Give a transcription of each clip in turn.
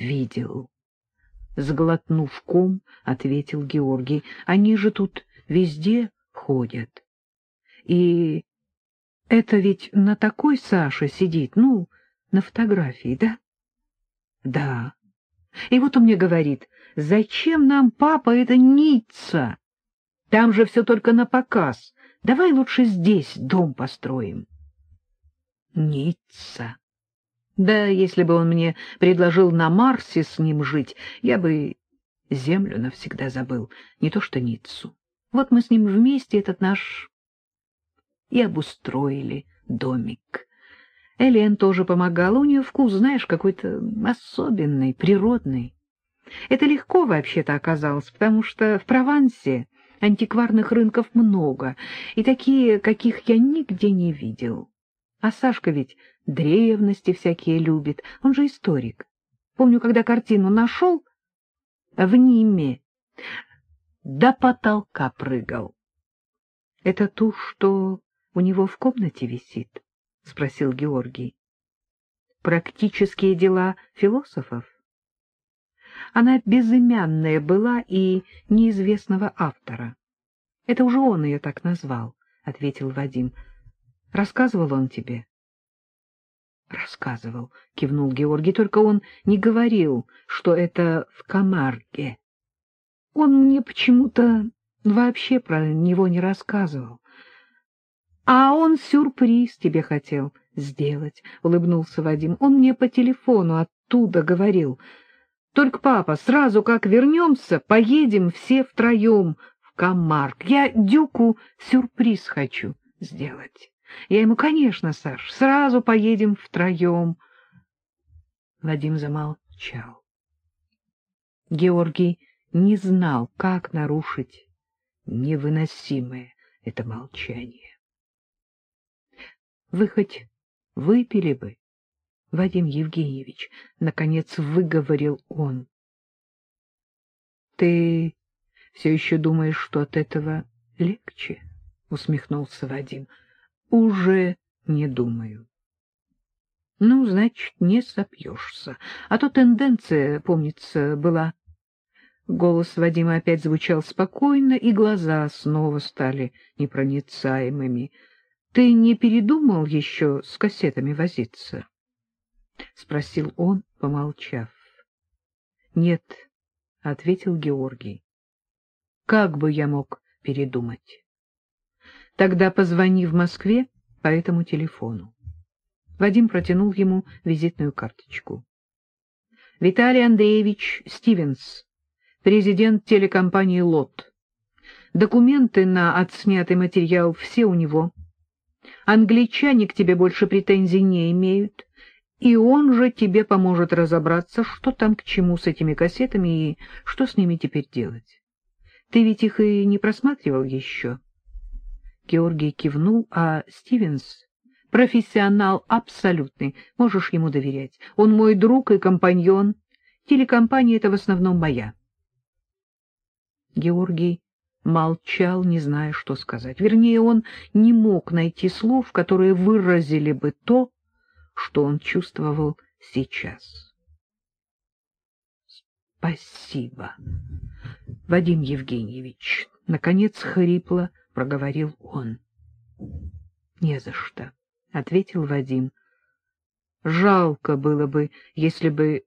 видел. Сглотнув ком, ответил Георгий. Они же тут везде ходят. И это ведь на такой Саше сидит, ну, на фотографии, да? Да. И вот он мне говорит, зачем нам, папа, это Ницца? Там же все только на показ. Давай лучше здесь дом построим. Ницца. Да, если бы он мне предложил на Марсе с ним жить, я бы землю навсегда забыл, не то что Ниццу. Вот мы с ним вместе этот наш и обустроили домик. Элен тоже помогала, у нее вкус, знаешь, какой-то особенный, природный. Это легко вообще-то оказалось, потому что в Провансе антикварных рынков много, и такие, каких я нигде не видел. А Сашка ведь древности всякие любит, он же историк. Помню, когда картину нашел, в Ниме до потолка прыгал. — Это ту, что у него в комнате висит? — спросил Георгий. — Практические дела философов? Она безымянная была и неизвестного автора. — Это уже он ее так назвал, — ответил Вадим. — Рассказывал он тебе? — Рассказывал, — кивнул Георгий, — только он не говорил, что это в Камарге. Он мне почему-то вообще про него не рассказывал. — А он сюрприз тебе хотел сделать, — улыбнулся Вадим. Он мне по телефону оттуда говорил. Только, папа, сразу как вернемся, поедем все втроем в Камарк. Я Дюку сюрприз хочу сделать. Я ему, конечно, Саш, сразу поедем втроем. Вадим замолчал. Георгий не знал, как нарушить невыносимое это молчание. — Вы хоть выпили бы, Вадим Евгеньевич? — наконец выговорил он. — Ты все еще думаешь, что от этого легче? — усмехнулся Вадим. — Уже не думаю. — Ну, значит, не сопьешься. А то тенденция, помнится, была Голос Вадима опять звучал спокойно, и глаза снова стали непроницаемыми. — Ты не передумал еще с кассетами возиться? — спросил он, помолчав. — Нет, — ответил Георгий. — Как бы я мог передумать? — Тогда позвони в Москве по этому телефону. Вадим протянул ему визитную карточку. — Виталий Андреевич Стивенс президент телекомпании «Лот». Документы на отснятый материал все у него. Англичане к тебе больше претензий не имеют, и он же тебе поможет разобраться, что там к чему с этими кассетами и что с ними теперь делать. Ты ведь их и не просматривал еще? Георгий кивнул, а Стивенс — профессионал абсолютный, можешь ему доверять. Он мой друг и компаньон. Телекомпания — это в основном моя. Георгий молчал, не зная, что сказать. Вернее, он не мог найти слов, которые выразили бы то, что он чувствовал сейчас. — Спасибо, Вадим Евгеньевич, — наконец хрипло проговорил он. — Не за что, — ответил Вадим. — Жалко было бы, если бы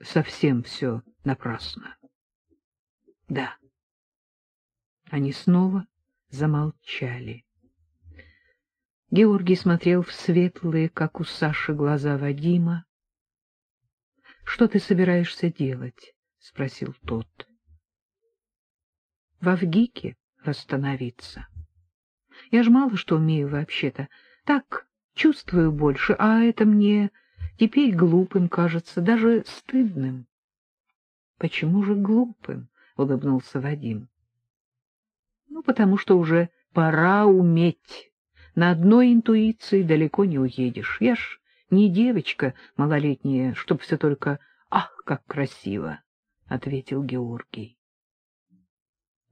совсем все напрасно. Да. Они снова замолчали. Георгий смотрел в светлые, как у Саши, глаза Вадима. — Что ты собираешься делать? — спросил тот. — В Авгике восстановиться. Я ж мало что умею вообще-то. Так чувствую больше, а это мне теперь глупым кажется, даже стыдным. — Почему же глупым? — улыбнулся Вадим. — Ну, потому что уже пора уметь. На одной интуиции далеко не уедешь. Я ж не девочка малолетняя, чтоб все только «ах, как красиво», — ответил Георгий. —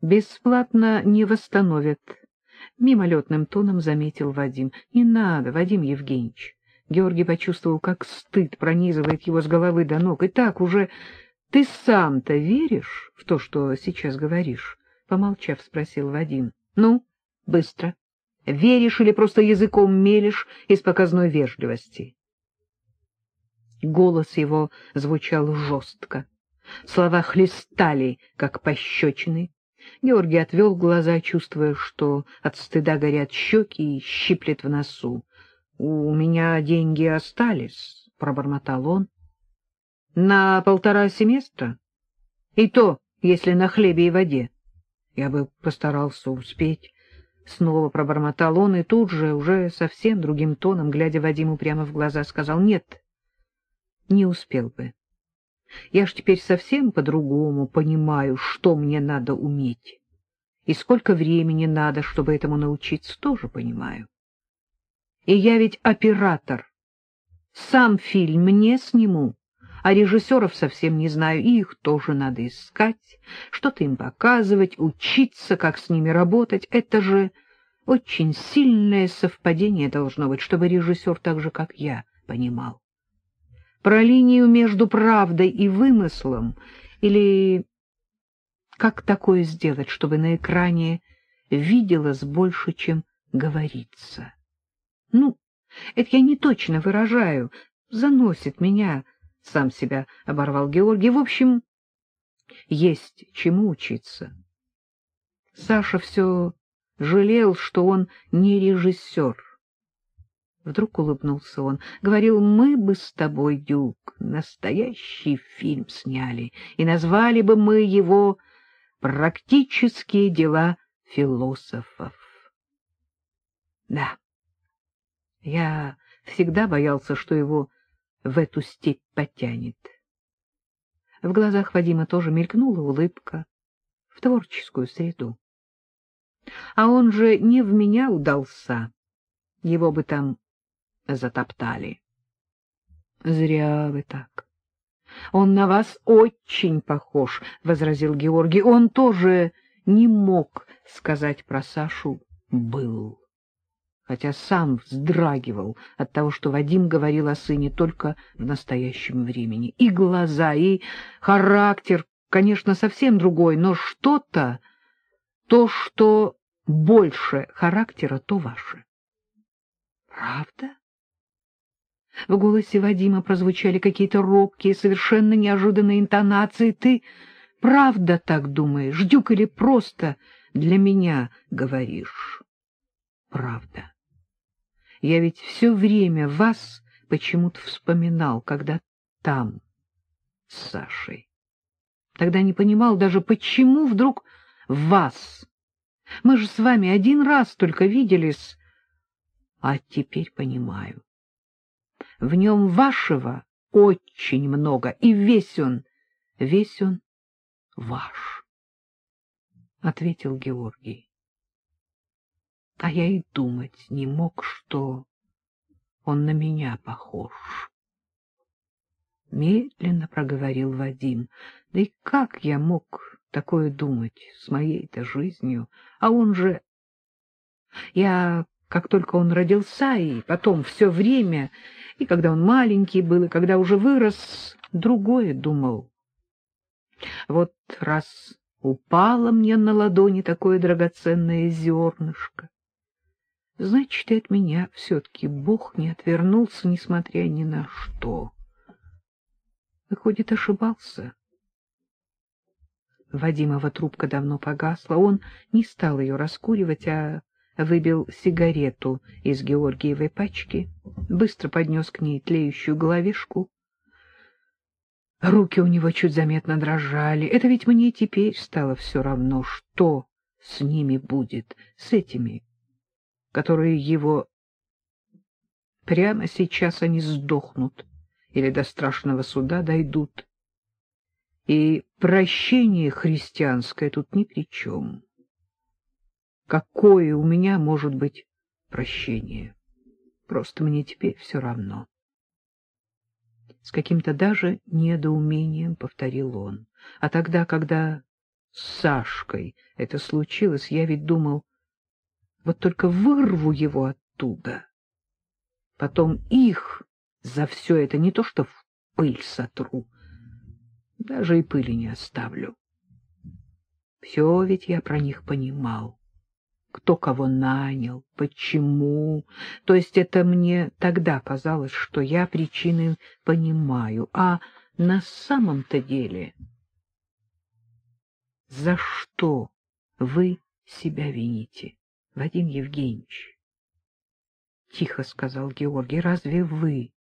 Бесплатно не восстановят, — мимолетным тоном заметил Вадим. — Не надо, Вадим Евгеньевич, Георгий почувствовал, как стыд пронизывает его с головы до ног. И так уже ты сам-то веришь в то, что сейчас говоришь? Помолчав, спросил Вадим. Ну, быстро. Веришь или просто языком мелешь из показной вежливости? Голос его звучал жестко. Слова хлестали, как пощечины. Георгий отвел глаза, чувствуя, что от стыда горят щеки и щиплет в носу. — У меня деньги остались, — пробормотал он. — На полтора семестра? И то, если на хлебе и воде. Я бы постарался успеть. Снова пробормотал он и тут же, уже совсем другим тоном, глядя Вадиму прямо в глаза, сказал «нет» не успел бы. Я ж теперь совсем по-другому понимаю, что мне надо уметь. И сколько времени надо, чтобы этому научиться, тоже понимаю. И я ведь оператор. Сам фильм не сниму, а режиссеров совсем не знаю, и их тоже надо искать, что-то им показывать, учиться, как с ними работать. Это же очень сильное совпадение должно быть, чтобы режиссер так же, как я, понимал про линию между правдой и вымыслом, или как такое сделать, чтобы на экране виделось больше, чем говорится. Ну, это я не точно выражаю, заносит меня, сам себя оборвал Георгий. В общем, есть чему учиться. Саша все жалел, что он не режиссер. Вдруг улыбнулся он. Говорил, мы бы с тобой, Дюк, настоящий фильм сняли, и назвали бы мы его «Практические дела философов». Да, я всегда боялся, что его в эту степь потянет. В глазах Вадима тоже мелькнула улыбка в творческую среду. А он же не в меня удался, его бы там затоптали. — Зря вы так. — Он на вас очень похож, — возразил Георгий. Он тоже не мог сказать про Сашу «был», хотя сам вздрагивал от того, что Вадим говорил о сыне только в настоящем времени. И глаза, и характер, конечно, совсем другой, но что-то, то, что больше характера, то ваше. — Правда? В голосе Вадима прозвучали какие-то робкие, совершенно неожиданные интонации. Ты правда так думаешь, Дюк, или просто для меня говоришь? Правда. Я ведь все время вас почему-то вспоминал, когда там, с Сашей. Тогда не понимал даже, почему вдруг вас. Мы же с вами один раз только виделись, а теперь понимаю. В нем вашего очень много, и весь он, весь он ваш, — ответил Георгий. А я и думать не мог, что он на меня похож. Медленно проговорил Вадим. Да и как я мог такое думать с моей-то жизнью? А он же... Я, как только он родился, и потом все время и когда он маленький был, и когда уже вырос, другое думал. Вот раз упало мне на ладони такое драгоценное зернышко, значит, и от меня все-таки Бог не отвернулся, несмотря ни на что. Выходит, ошибался. Вадимова трубка давно погасла, он не стал ее раскуривать, а выбил сигарету из Георгиевой пачки, быстро поднес к ней тлеющую головешку. Руки у него чуть заметно дрожали. Это ведь мне теперь стало все равно, что с ними будет, с этими, которые его... Прямо сейчас они сдохнут или до страшного суда дойдут. И прощение христианское тут ни при чем. Какое у меня может быть прощение? Просто мне теперь все равно. С каким-то даже недоумением повторил он. А тогда, когда с Сашкой это случилось, я ведь думал, вот только вырву его оттуда. Потом их за все это не то что в пыль сотру, даже и пыли не оставлю. Все ведь я про них понимал. Кто кого нанял, почему. То есть это мне тогда казалось, что я причины понимаю, а на самом-то деле... За что вы себя вините, Вадим Евгеньевич? — тихо сказал Георгий. — Разве вы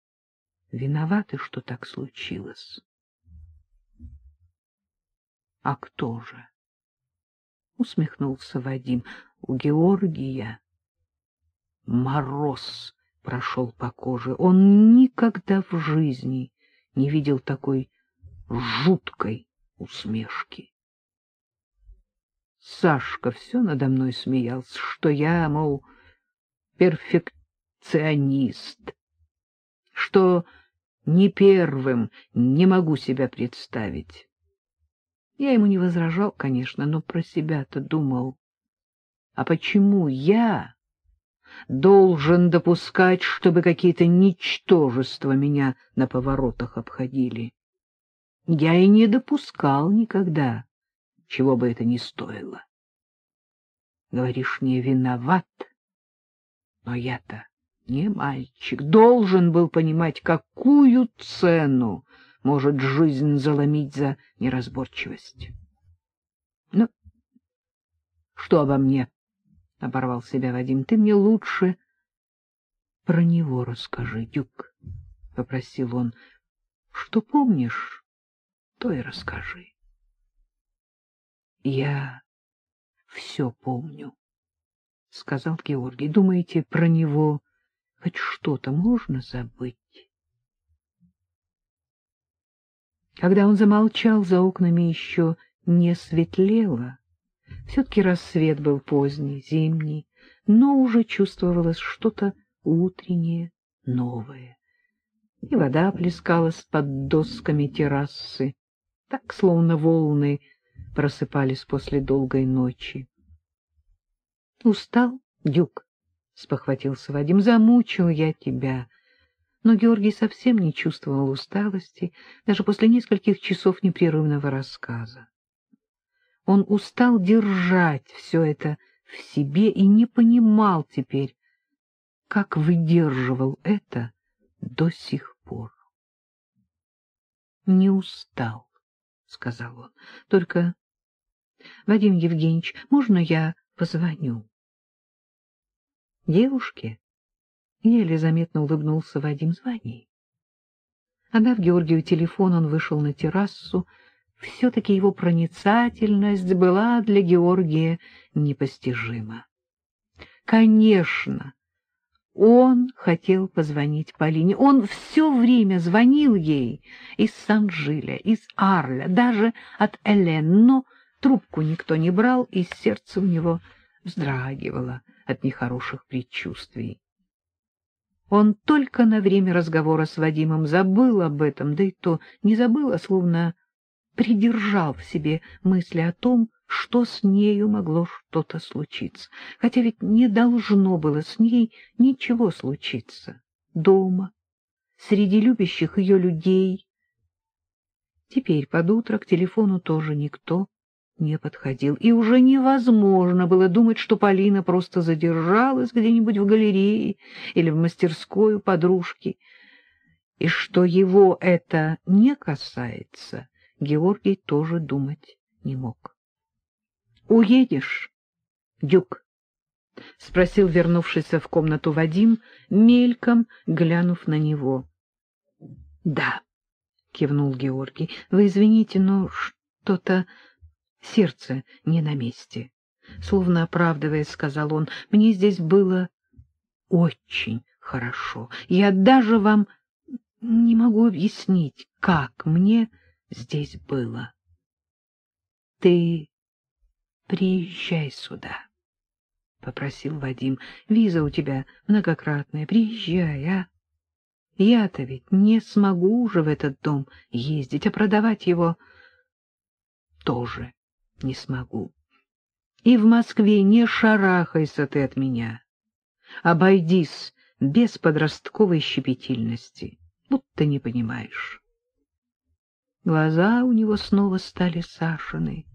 виноваты, что так случилось? — А кто же? — усмехнулся Вадим. — У Георгия мороз прошел по коже. Он никогда в жизни не видел такой жуткой усмешки. Сашка все надо мной смеялся, что я, мол, перфекционист, что не первым не могу себя представить. Я ему не возражал, конечно, но про себя-то думал. А почему я должен допускать, чтобы какие-то ничтожества меня на поворотах обходили? Я и не допускал никогда, чего бы это ни стоило. Говоришь, не виноват, но я-то не мальчик, должен был понимать, какую цену может жизнь заломить за неразборчивость. — Ну, что обо мне? — оборвал себя Вадим. — Ты мне лучше про него расскажи, Дюк, — попросил он. — Что помнишь, то и расскажи. — Я все помню, — сказал Георгий. — Думаете, про него хоть что-то можно забыть? Когда он замолчал, за окнами еще не светлело. Все-таки рассвет был поздний, зимний, но уже чувствовалось что-то утреннее, новое. И вода плескалась под досками террасы, так, словно волны просыпались после долгой ночи. — Устал, Дюк? — спохватился Вадим. — Замучил я тебя. — но Георгий совсем не чувствовал усталости, даже после нескольких часов непрерывного рассказа. Он устал держать все это в себе и не понимал теперь, как выдерживал это до сих пор. — Не устал, — сказал он, — только, Вадим Евгеньевич, можно я позвоню? Девушке Еле заметно улыбнулся Вадим. Звони. Отдав Георгию телефон, он вышел на террасу. Все-таки его проницательность была для Георгия непостижима. Конечно, он хотел позвонить Полине. Он все время звонил ей из Сан-Жиля, из Арля, даже от Элен, но трубку никто не брал, и сердце у него вздрагивало от нехороших предчувствий. Он только на время разговора с Вадимом забыл об этом, да и то не забыл, а словно придержал в себе мысли о том, что с нею могло что-то случиться. Хотя ведь не должно было с ней ничего случиться. Дома, среди любящих ее людей. Теперь под утро к телефону тоже никто не подходил, и уже невозможно было думать, что Полина просто задержалась где-нибудь в галерее или в мастерской у подружки, и что его это не касается, Георгий тоже думать не мог. — Уедешь, Дюк? — спросил вернувшийся в комнату Вадим, мельком глянув на него. — Да, — кивнул Георгий, — вы извините, но что-то... Сердце не на месте. Словно оправдываясь, сказал он, мне здесь было очень хорошо. Я даже вам не могу объяснить, как мне здесь было. Ты приезжай сюда, — попросил Вадим. Виза у тебя многократная. Приезжай, а? Я-то ведь не смогу уже в этот дом ездить, а продавать его тоже не смогу. И в Москве не шарахайся ты от меня. Обойдись без подростковой щепетильности. будто не понимаешь. Глаза у него снова стали Сашины.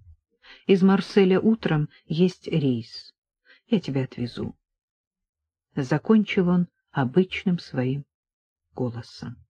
Из Марселя утром есть рейс. Я тебя отвезу. Закончил он обычным своим голосом.